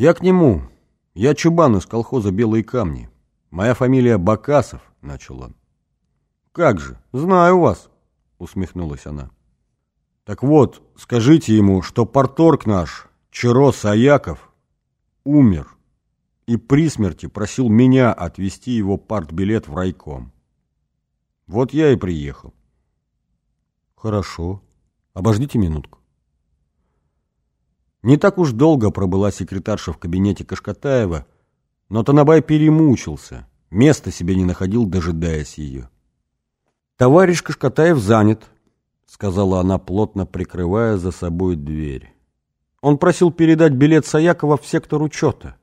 Я к нему. Я Чубан из колхоза «Белые камни». Моя фамилия Бакасов, — начал он. Как же, знаю вас, — усмехнулась она. Так вот, скажите ему, что порторг наш, Чиро Саяков, умер и при смерти просил меня отвезти его партбилет в райком. Вот я и приехал. Хорошо. Обождите минутку. Не так уж долго пробыла секретарша в кабинете Кашкатаева, но Танабай перемучился, места себе не находил, дожидаясь ее. «Товарищ Кашкатаев занят», — сказала она, плотно прикрывая за собой дверь. «Он просил передать билет Саякова в сектор учета.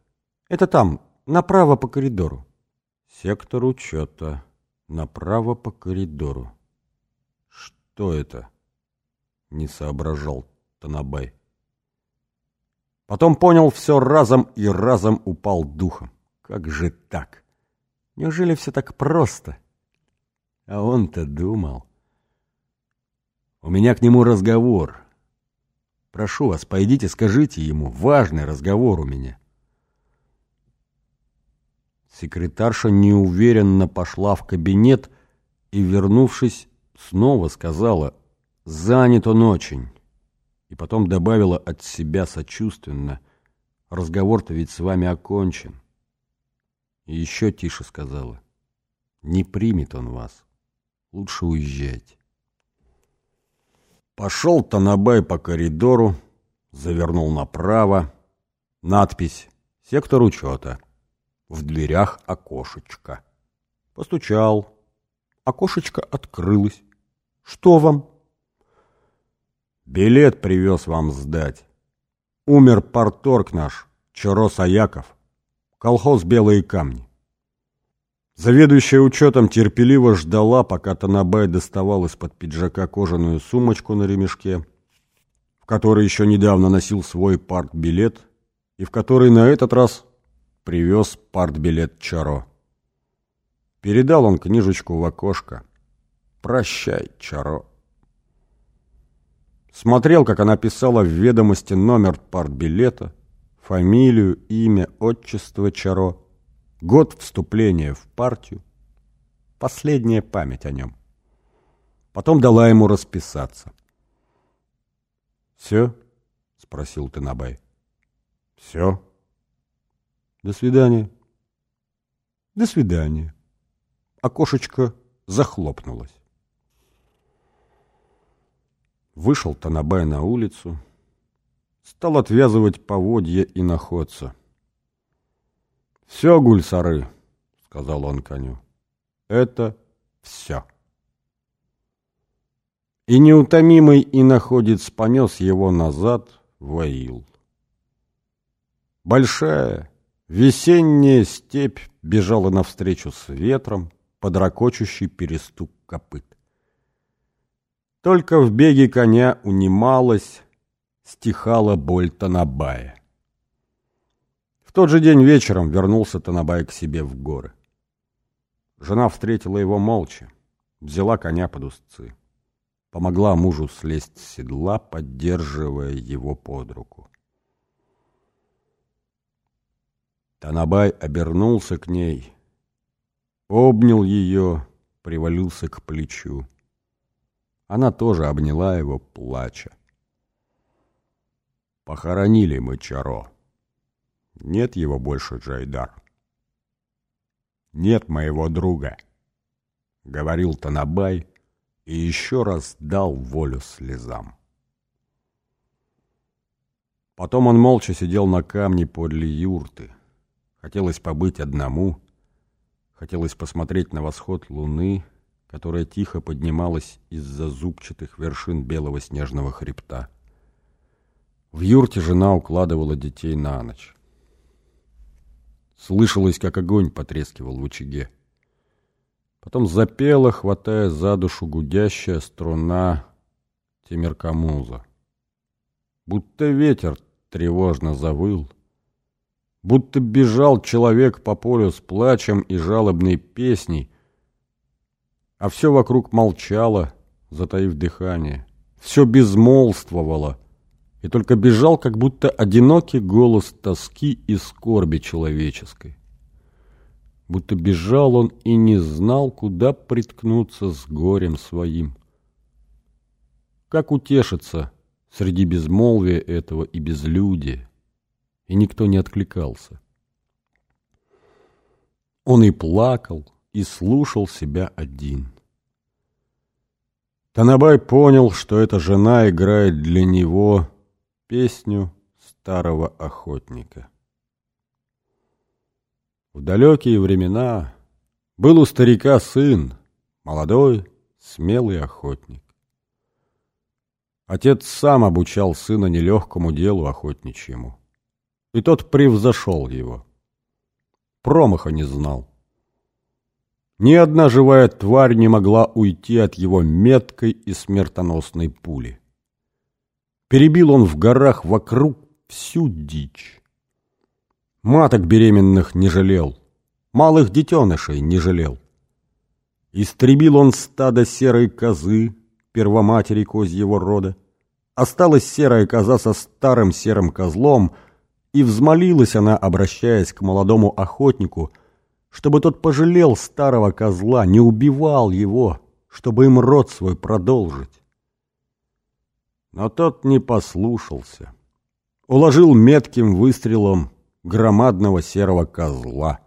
Это там, направо по коридору». «Сектор учета, направо по коридору». «Что это?» — не соображал Танабай. Потом понял все разом и разом упал духом. Как же так? Неужели все так просто? А он-то думал. У меня к нему разговор. Прошу вас, пойдите, скажите ему. Важный разговор у меня. Секретарша неуверенно пошла в кабинет и, вернувшись, снова сказала, занят он очень. И потом добавила от себя сочувственно, разговор-то ведь с вами окончен. И еще тише сказала, не примет он вас, лучше уезжайте. Пошел Танабай по коридору, завернул направо, надпись «Сектор учета». В дверях окошечко. Постучал. Окошечко открылось. «Что вам?» «Билет привез вам сдать. Умер порторг наш, Чарос Аяков. Колхоз «Белые камни». Заведующая учетом терпеливо ждала, пока Танабай доставал из-под пиджака кожаную сумочку на ремешке, в которой еще недавно носил свой партбилет и в которой на этот раз привез партбилет Чаро. Передал он книжечку в окошко. «Прощай, Чаро». Смотрел, как она писала в ведомости номер партбилета, фамилию, имя, отчество Чаро, год вступления в партию, последняя память о нем. Потом дала ему расписаться. «Все?» — спросил Тынабай. «Все?» До свидания. До свидания. Окошечко захлопнулось. Вышел Танабай на улицу, стал отвязывать поводья и находца. «Все, гульсары», — сказал он коню, — «это все». И неутомимый и находец понес его назад в Аил. Большая, Весенняя степь бежала навстречу с ветром, под ракочущий перестук копыт. Только в беге коня унималась, стихала боль Танабая. В тот же день вечером вернулся Танабай к себе в горы. Жена встретила его молча, взяла коня под узцы. Помогла мужу слезть с седла, поддерживая его под руку. Танабай обернулся к ней, обнял ее, привалился к плечу. Она тоже обняла его, плача. Похоронили мы Чаро. Нет его больше, Джайдар. Нет моего друга, — говорил Танабай и еще раз дал волю слезам. Потом он молча сидел на камне подле юрты. Хотелось побыть одному, хотелось посмотреть на восход луны, которая тихо поднималась из-за зубчатых вершин белого снежного хребта. В юрте жена укладывала детей на ночь. Слышалось, как огонь потрескивал в очаге. Потом запела, хватая за душу гудящая струна Темиркамуза. Будто ветер тревожно завыл — будто бежал человек по полю с плачем и жалобной песней, а все вокруг молчало, затаив дыхание, все безмолвствовало, и только бежал, как будто одинокий голос тоски и скорби человеческой. Будто бежал он и не знал, куда приткнуться с горем своим. Как утешиться среди безмолвия этого и безлюдия? И никто не откликался. Он и плакал, и слушал себя один. Танабай понял, что эта жена играет для него песню старого охотника. В далекие времена был у старика сын, молодой, смелый охотник. Отец сам обучал сына нелегкому делу охотничьему, и тот превзошел его. Промаха не знал. Ни одна живая тварь не могла уйти от его меткой и смертоносной пули. Перебил он в горах вокруг всю дичь. Маток беременных не жалел, малых детенышей не жалел. Истребил он стадо серой козы, первоматери козьего рода. Осталась серая коза со старым серым козлом, и взмолилась она, обращаясь к молодому охотнику — чтобы тот пожалел старого козла, не убивал его, чтобы им род свой продолжить. Но тот не послушался. Уложил метким выстрелом громадного серого козла.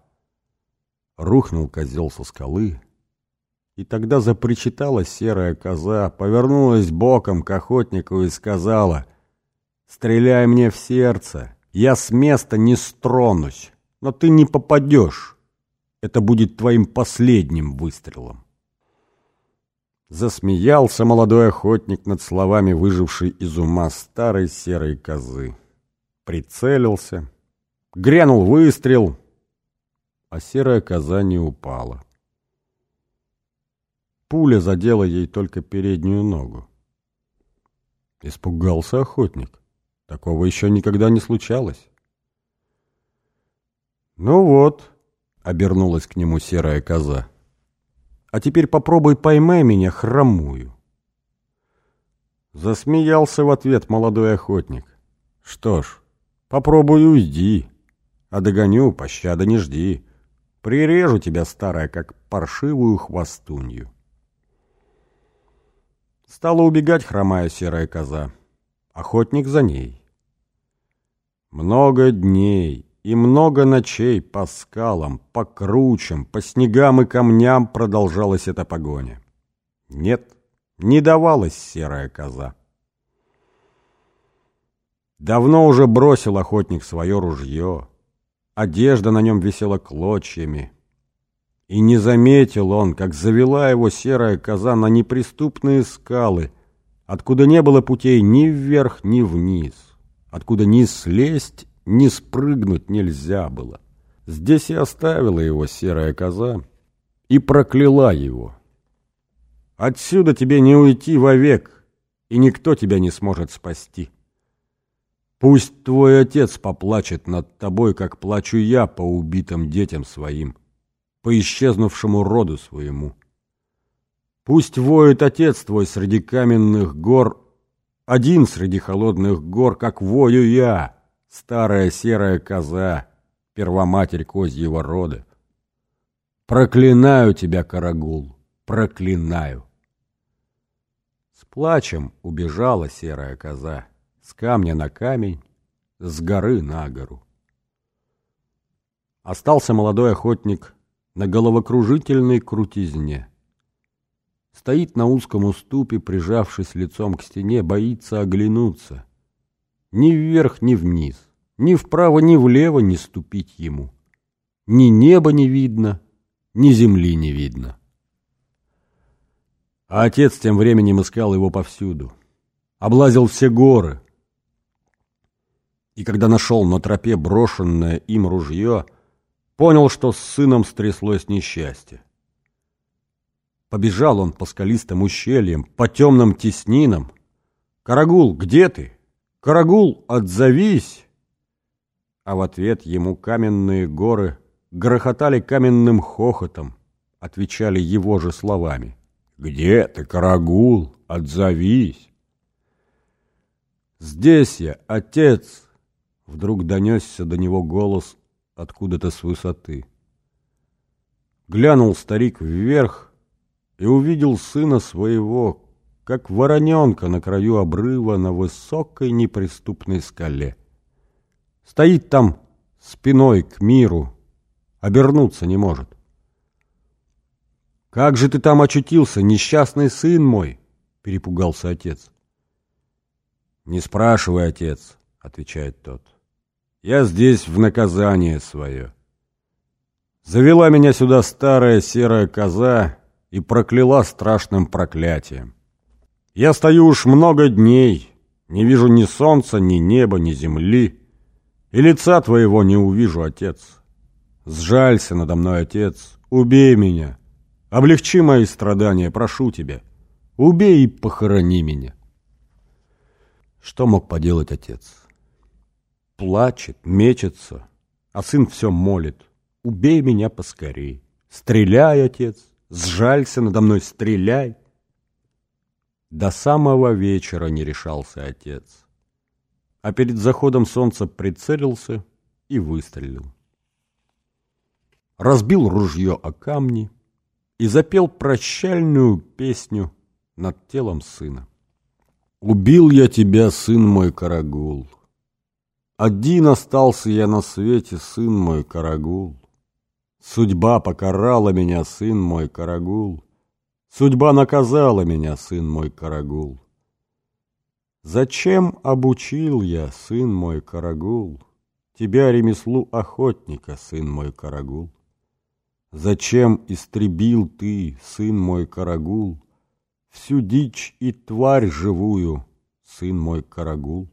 Рухнул козел со скалы, и тогда запричитала серая коза, повернулась боком к охотнику и сказала, «Стреляй мне в сердце, я с места не стронусь, но ты не попадешь». Это будет твоим последним выстрелом. Засмеялся молодой охотник над словами выжившей из ума старой серой козы. Прицелился, грянул выстрел, а серая коза не упала. Пуля задела ей только переднюю ногу. Испугался охотник. Такого еще никогда не случалось. Ну вот, — обернулась к нему серая коза. «А теперь попробуй поймай меня хромую». Засмеялся в ответ молодой охотник. «Что ж, попробуй уйди, а догоню, пощады не жди. Прирежу тебя, старая, как паршивую хвостунью». Стала убегать хромая серая коза. Охотник за ней. Много дней, и много ночей по скалам, по кручам, по снегам и камням продолжалась эта погоня. Нет, не давалась серая коза. Давно уже бросил охотник свое ружье. Одежда на нем висела клочьями. И не заметил он, как завела его серая коза на неприступные скалы, откуда не было путей ни вверх, ни вниз, откуда ни слезть, не спрыгнуть нельзя было. Здесь и оставила его серая коза и прокляла его. Отсюда тебе не уйти вовек, и никто тебя не сможет спасти. Пусть твой отец поплачет над тобой, как плачу я по убитым детям своим, по исчезнувшему роду своему. Пусть воет отец твой среди каменных гор, один среди холодных гор, как вою я, старая серая коза, первоматерь козьего рода. Проклинаю тебя, Карагул, проклинаю. С плачем убежала серая коза, с камня на камень, с горы на гору. Остался молодой охотник на головокружительной крутизне. Стоит на узком уступе, прижавшись лицом к стене, боится оглянуться — ни вверх, ни вниз, ни вправо, ни влево не ступить ему. Ни неба не видно, ни земли не видно. А отец тем временем искал его повсюду. Облазил все горы. И когда нашел на тропе брошенное им ружье, понял, что с сыном стряслось несчастье. Побежал он по скалистым ущельям, по темным теснинам. «Карагул, где ты?» «Карагул, отзовись!» А в ответ ему каменные горы грохотали каменным хохотом, отвечали его же словами. «Где ты, Карагул, отзовись!» Здесь я, отец!» Вдруг донесся до него голос откуда-то с высоты. Глянул старик вверх и увидел сына своего, как вороненка на краю обрыва на высокой неприступной скале. Стоит там спиной к миру, обернуться не может. «Как же ты там очутился, несчастный сын мой?» — перепугался отец. «Не спрашивай, отец», — отвечает тот. «Я здесь в наказание свое». Завела меня сюда старая серая коза и прокляла страшным проклятием. Я стою уж много дней, не вижу ни солнца, ни неба, ни земли, и лица твоего не увижу, отец. Сжалься надо мной, отец, убей меня, облегчи мои страдания, прошу тебя, убей и похорони меня. Что мог поделать отец? Плачет, мечется, а сын все молит. Убей меня поскорей. Стреляй, отец, сжалься надо мной, стреляй. До самого вечера не решался отец. А перед заходом солнца прицелился и выстрелил. Разбил ружье о камни и запел прощальную песню над телом сына. Убил я тебя, сын мой Карагул. Один остался я на свете, сын мой Карагул. Судьба покарала меня, сын мой Карагул. Судьба наказала меня, сын мой Карагул. Зачем обучил я, сын мой Карагул, Тебя ремеслу охотника, сын мой Карагул? Зачем истребил ты, сын мой Карагул, Всю дичь и тварь живую, сын мой Карагул?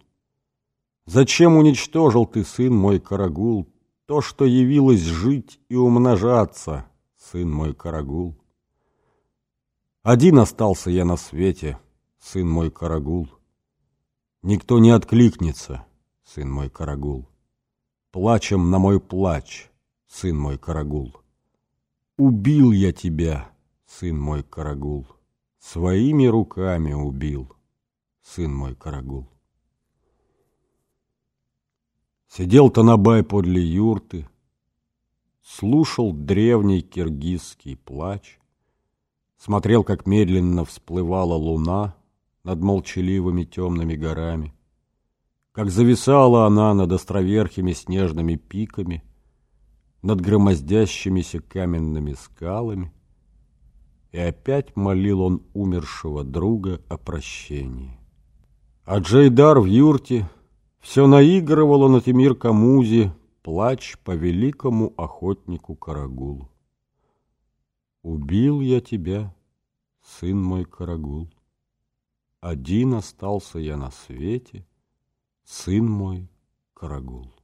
Зачем уничтожил ты, сын мой Карагул, То, что явилось жить и умножаться, сын мой Карагул? Один остался я на свете, сын мой Карагул. Никто не откликнется, сын мой Карагул. Плачем на мой плач, сын мой Карагул. Убил я тебя, сын мой Карагул. Своими руками убил, сын мой Карагул. Сидел Танабай подле юрты, Слушал древний киргизский плач, Смотрел, как медленно всплывала луна Над молчаливыми темными горами, Как зависала она над островерхими снежными пиками, Над громоздящимися каменными скалами, и опять молил он умершего друга о прощении. А Джейдар в юрте все наигрывал на Тимир Камузе плач по великому охотнику Карагулу. Убил я тебя, сын мой Карагул. Один остался я на свете, сын мой Карагул.